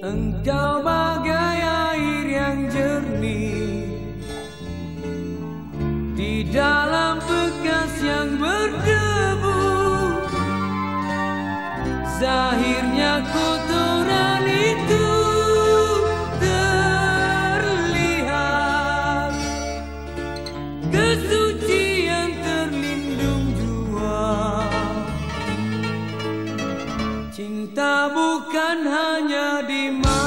Engkau Cinta bukan hanya di mata